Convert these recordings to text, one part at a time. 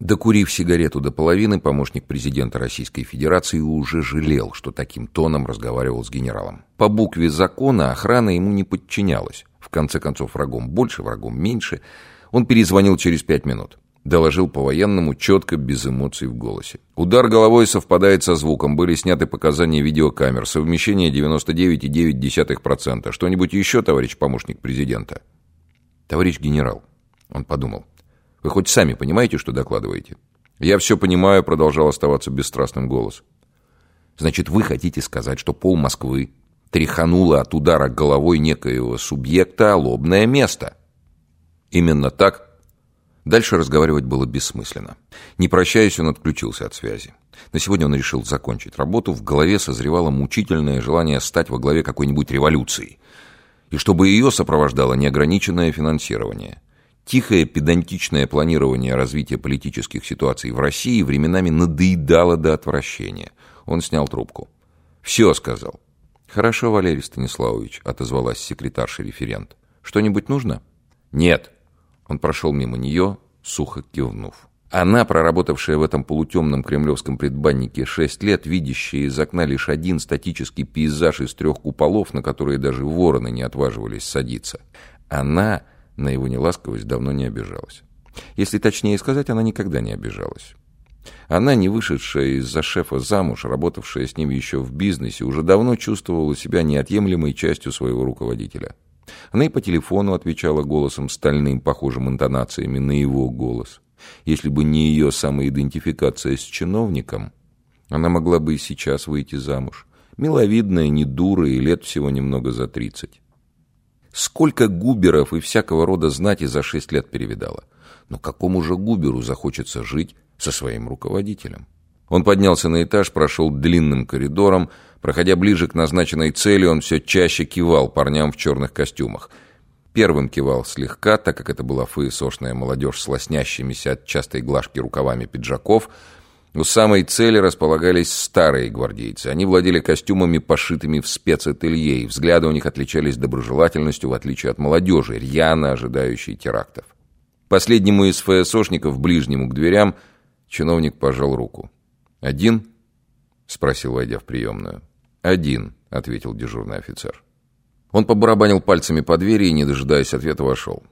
Докурив сигарету до половины, помощник президента Российской Федерации уже жалел, что таким тоном разговаривал с генералом. По букве закона охрана ему не подчинялась. В конце концов, врагом больше, врагом меньше. Он перезвонил через пять минут. Доложил по-военному, четко, без эмоций в голосе. Удар головой совпадает со звуком. Были сняты показания видеокамер. Совмещение 99,9%. Что-нибудь еще, товарищ помощник президента? Товарищ генерал, он подумал. Вы хоть сами понимаете, что докладываете? Я все понимаю, продолжал оставаться бесстрастным голос. Значит, вы хотите сказать, что пол Москвы тряхануло от удара головой некоего субъекта лобное место? Именно так. Дальше разговаривать было бессмысленно. Не прощаясь, он отключился от связи. На сегодня он решил закончить работу. В голове созревало мучительное желание стать во главе какой-нибудь революции. И чтобы ее сопровождало неограниченное финансирование – Тихое педантичное планирование развития политических ситуаций в России временами надоедало до отвращения. Он снял трубку. «Все», — сказал. «Хорошо, Валерий Станиславович», — отозвалась секретарша-референт. «Что-нибудь нужно?» «Нет». Он прошел мимо нее, сухо кивнув. Она, проработавшая в этом полутемном кремлевском предбаннике шесть лет, видящая из окна лишь один статический пейзаж из трех куполов, на которые даже вороны не отваживались садиться. Она на его неласковость давно не обижалась. Если точнее сказать, она никогда не обижалась. Она, не вышедшая из-за шефа замуж, работавшая с ним еще в бизнесе, уже давно чувствовала себя неотъемлемой частью своего руководителя. Она и по телефону отвечала голосом стальным, похожим интонациями на его голос. Если бы не ее самоидентификация с чиновником, она могла бы и сейчас выйти замуж. Миловидная, не дура и лет всего немного за тридцать. Сколько губеров и всякого рода знати за шесть лет перевидала. Но какому же губеру захочется жить со своим руководителем? Он поднялся на этаж, прошел длинным коридором. Проходя ближе к назначенной цели, он все чаще кивал парням в черных костюмах. Первым кивал слегка, так как это была ФСОшная молодежь с лоснящимися от частой глажки рукавами пиджаков – у самой цели располагались старые гвардейцы. Они владели костюмами, пошитыми в спецателье, и взгляды у них отличались доброжелательностью, в отличие от молодежи, рьяно ожидающей терактов. Последнему из ФСОшников, ближнему к дверям, чиновник пожал руку. «Один?» — спросил, войдя в приемную. «Один», — ответил дежурный офицер. Он побарабанил пальцами по двери и, не дожидаясь ответа, вошел.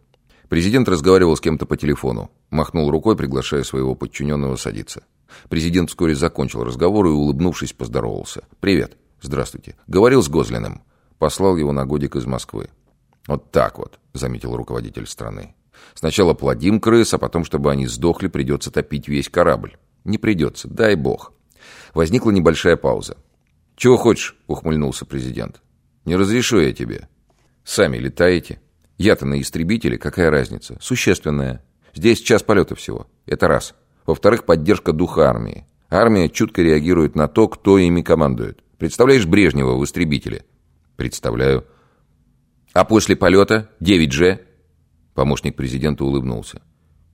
Президент разговаривал с кем-то по телефону, махнул рукой, приглашая своего подчиненного садиться. Президент вскоре закончил разговор и, улыбнувшись, поздоровался. «Привет. Здравствуйте. Говорил с Гозлиным. Послал его на годик из Москвы». «Вот так вот», — заметил руководитель страны. «Сначала плодим крыс, а потом, чтобы они сдохли, придется топить весь корабль». «Не придется, дай бог». Возникла небольшая пауза. «Чего хочешь?» — ухмыльнулся президент. «Не разрешу я тебе». «Сами летаете». «Я-то на истребителе, какая разница?» «Существенная. Здесь час полета всего. Это раз». Во-вторых, поддержка духа армии. Армия чутко реагирует на то, кто ими командует. Представляешь Брежнева в «Истребителе»? Представляю. А после полета 9G? Помощник президента улыбнулся.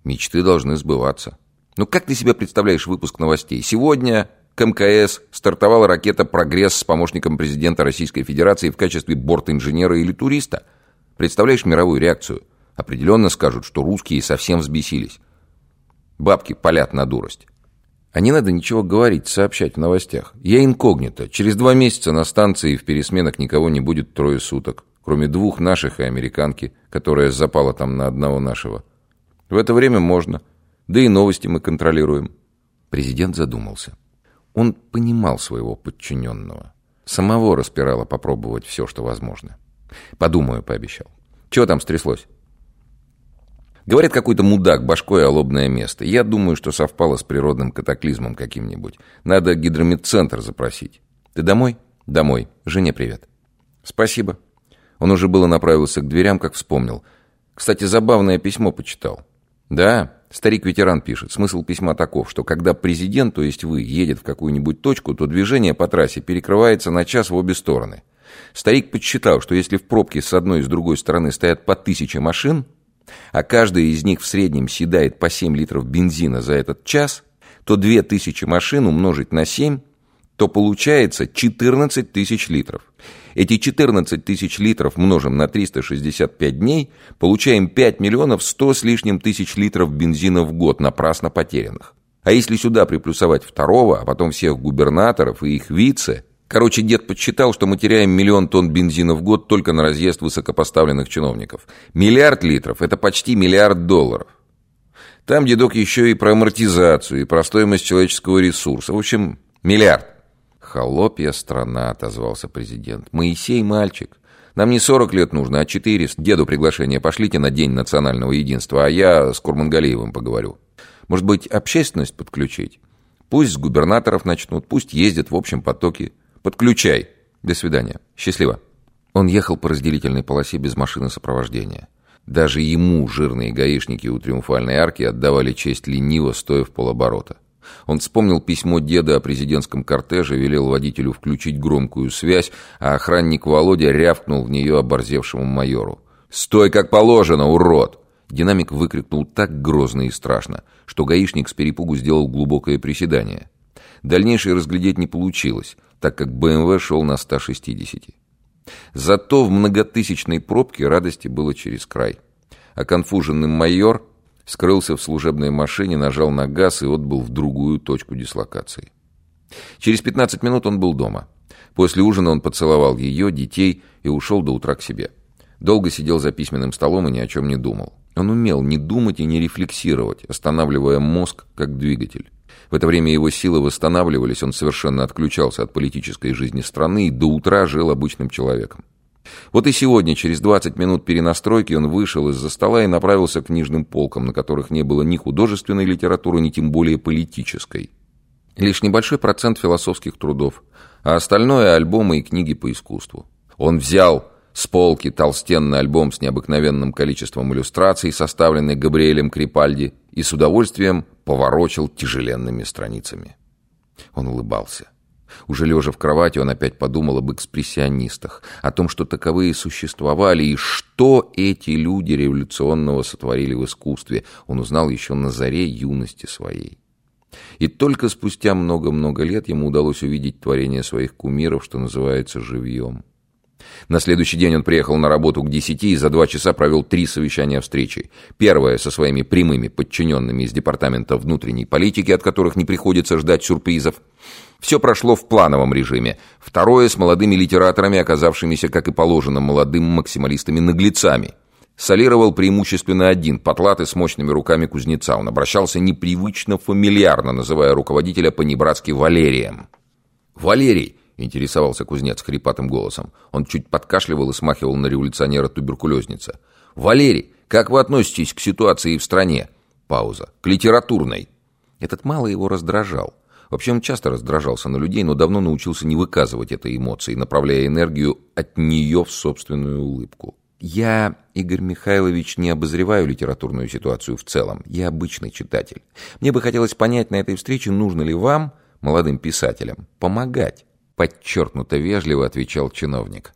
Мечты должны сбываться. Ну как ты себе представляешь выпуск новостей? Сегодня к МКС стартовала ракета «Прогресс» с помощником президента Российской Федерации в качестве борт-инженера или туриста. Представляешь мировую реакцию? Определенно скажут, что русские совсем взбесились. Бабки палят на дурость. А не надо ничего говорить, сообщать в новостях. Я инкогнито. Через два месяца на станции в пересменах никого не будет трое суток. Кроме двух наших и американки, которая запала там на одного нашего. В это время можно. Да и новости мы контролируем. Президент задумался. Он понимал своего подчиненного. Самого распирало попробовать все, что возможно. Подумаю, пообещал. Чего там стряслось? Говорят, какой-то мудак башкой о лобное место. Я думаю, что совпало с природным катаклизмом каким-нибудь. Надо гидромедцентр запросить. Ты домой? Домой. Жене привет. Спасибо. Он уже было направился к дверям, как вспомнил. Кстати, забавное письмо почитал. Да, старик-ветеран пишет. Смысл письма таков, что когда президент, то есть вы, едет в какую-нибудь точку, то движение по трассе перекрывается на час в обе стороны. Старик подсчитал, что если в пробке с одной и с другой стороны стоят по тысяче машин, а каждая из них в среднем съедает по 7 литров бензина за этот час, то 2000 машин умножить на 7 то получается 14 тысяч литров. Эти 14 тысяч литров множим на 365 дней, получаем 5 миллионов 100 с лишним тысяч литров бензина в год, напрасно потерянных. А если сюда приплюсовать второго, а потом всех губернаторов и их вице... Короче, дед подсчитал, что мы теряем миллион тонн бензина в год только на разъезд высокопоставленных чиновников. Миллиард литров – это почти миллиард долларов. Там дедок еще и про амортизацию, и про стоимость человеческого ресурса. В общем, миллиард. «Холопья страна», — отозвался президент. «Моисей мальчик. Нам не 40 лет нужно, а 400. Деду приглашение пошлите на День национального единства, а я с Курмангалиевым поговорю. Может быть, общественность подключить? Пусть с губернаторов начнут, пусть ездят в общем потоке. Подключай. До свидания. Счастливо». Он ехал по разделительной полосе без машины сопровождения. Даже ему жирные гаишники у Триумфальной арки отдавали честь лениво, стоя в полоборота. Он вспомнил письмо деда о президентском кортеже, велел водителю включить громкую связь, а охранник Володя рявкнул в нее оборзевшему майору. «Стой, как положено, урод!» Динамик выкрикнул так грозно и страшно, что гаишник с перепугу сделал глубокое приседание. Дальнейшее разглядеть не получилось, так как БМВ шел на 160. Зато в многотысячной пробке радости было через край. А конфуженный майор скрылся в служебной машине, нажал на газ и отбыл в другую точку дислокации. Через 15 минут он был дома. После ужина он поцеловал ее, детей и ушел до утра к себе. Долго сидел за письменным столом и ни о чем не думал. Он умел не думать и не рефлексировать, останавливая мозг как двигатель. В это время его силы восстанавливались, он совершенно отключался от политической жизни страны и до утра жил обычным человеком. Вот и сегодня, через 20 минут перенастройки, он вышел из-за стола и направился к книжным полкам, на которых не было ни художественной литературы, ни тем более политической. Лишь небольшой процент философских трудов, а остальное – альбомы и книги по искусству. Он взял с полки толстенный альбом с необыкновенным количеством иллюстраций, составленный Габриэлем Крипальди, и с удовольствием поворочил тяжеленными страницами. Он улыбался. Уже лежа в кровати, он опять подумал об экспрессионистах, о том, что таковые существовали, и что эти люди революционного сотворили в искусстве. Он узнал еще на заре юности своей. И только спустя много-много лет ему удалось увидеть творение своих кумиров, что называется, живьем. На следующий день он приехал на работу к десяти и за два часа провел три совещания встречи. Первое со своими прямыми подчиненными из Департамента внутренней политики, от которых не приходится ждать сюрпризов. Все прошло в плановом режиме. Второе с молодыми литераторами, оказавшимися, как и положено, молодым максималистами-наглецами. Солировал преимущественно один, потлатый с мощными руками кузнеца. Он обращался непривычно фамильярно, называя руководителя по-небратски Валерием. «Валерий!» — интересовался кузнец хрипатым голосом. Он чуть подкашливал и смахивал на революционера-туберкулезница. «Валерий, как вы относитесь к ситуации в стране?» Пауза. «К литературной». Этот мало его раздражал. Вообще он часто раздражался на людей, но давно научился не выказывать этой эмоции, направляя энергию от нее в собственную улыбку. Я, Игорь Михайлович, не обозреваю литературную ситуацию в целом. Я обычный читатель. Мне бы хотелось понять на этой встрече, нужно ли вам, молодым писателям, помогать. Подчеркнуто вежливо отвечал чиновник.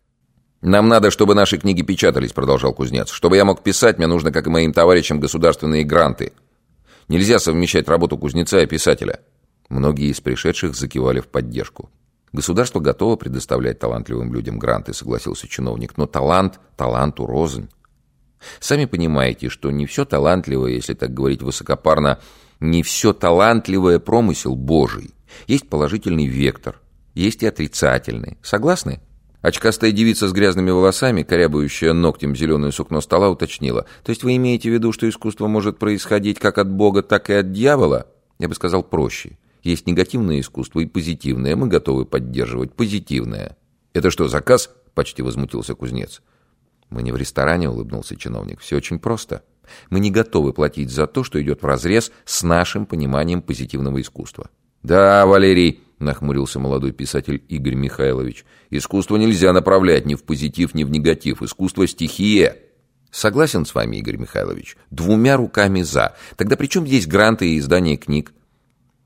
«Нам надо, чтобы наши книги печатались», — продолжал кузнец. «Чтобы я мог писать, мне нужно, как и моим товарищам, государственные гранты. Нельзя совмещать работу кузнеца и писателя. Многие из пришедших закивали в поддержку. Государство готово предоставлять талантливым людям гранты, согласился чиновник, но талант таланту рознь. Сами понимаете, что не все талантливое, если так говорить высокопарно, не все талантливое промысел Божий. Есть положительный вектор, есть и отрицательный. Согласны? Очкастая девица с грязными волосами, корябающая ногтем зеленое сукно стола, уточнила. То есть вы имеете в виду, что искусство может происходить как от Бога, так и от дьявола? Я бы сказал проще. Есть негативное искусство и позитивное. Мы готовы поддерживать позитивное. Это что, заказ? Почти возмутился кузнец. Мы не в ресторане, улыбнулся чиновник. Все очень просто. Мы не готовы платить за то, что идет вразрез с нашим пониманием позитивного искусства. Да, Валерий, нахмурился молодой писатель Игорь Михайлович. Искусство нельзя направлять ни в позитив, ни в негатив. Искусство стихия. Согласен с вами, Игорь Михайлович. Двумя руками за. Тогда при чем здесь гранты и издание книг?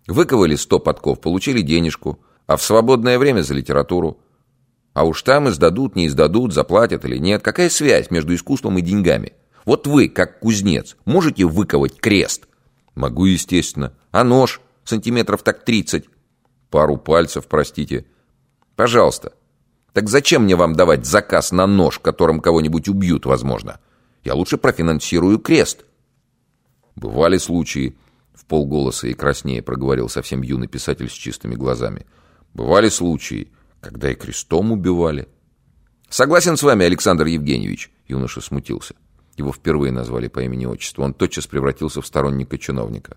Выковали сто подков, получили денежку, а в свободное время за литературу. А уж там издадут, не издадут, заплатят или нет. Какая связь между искусством и деньгами? Вот вы, как кузнец, можете выковать крест? Могу, естественно. А нож? Сантиметров так тридцать. Пару пальцев, простите. Пожалуйста. Так зачем мне вам давать заказ на нож, которым кого-нибудь убьют, возможно? Я лучше профинансирую крест. Бывали случаи, в полголоса и краснее проговорил совсем юный писатель с чистыми глазами. Бывали случаи, когда и крестом убивали. Согласен с вами, Александр Евгеньевич, юноша смутился. Его впервые назвали по имени-отчеству. Он тотчас превратился в сторонника чиновника.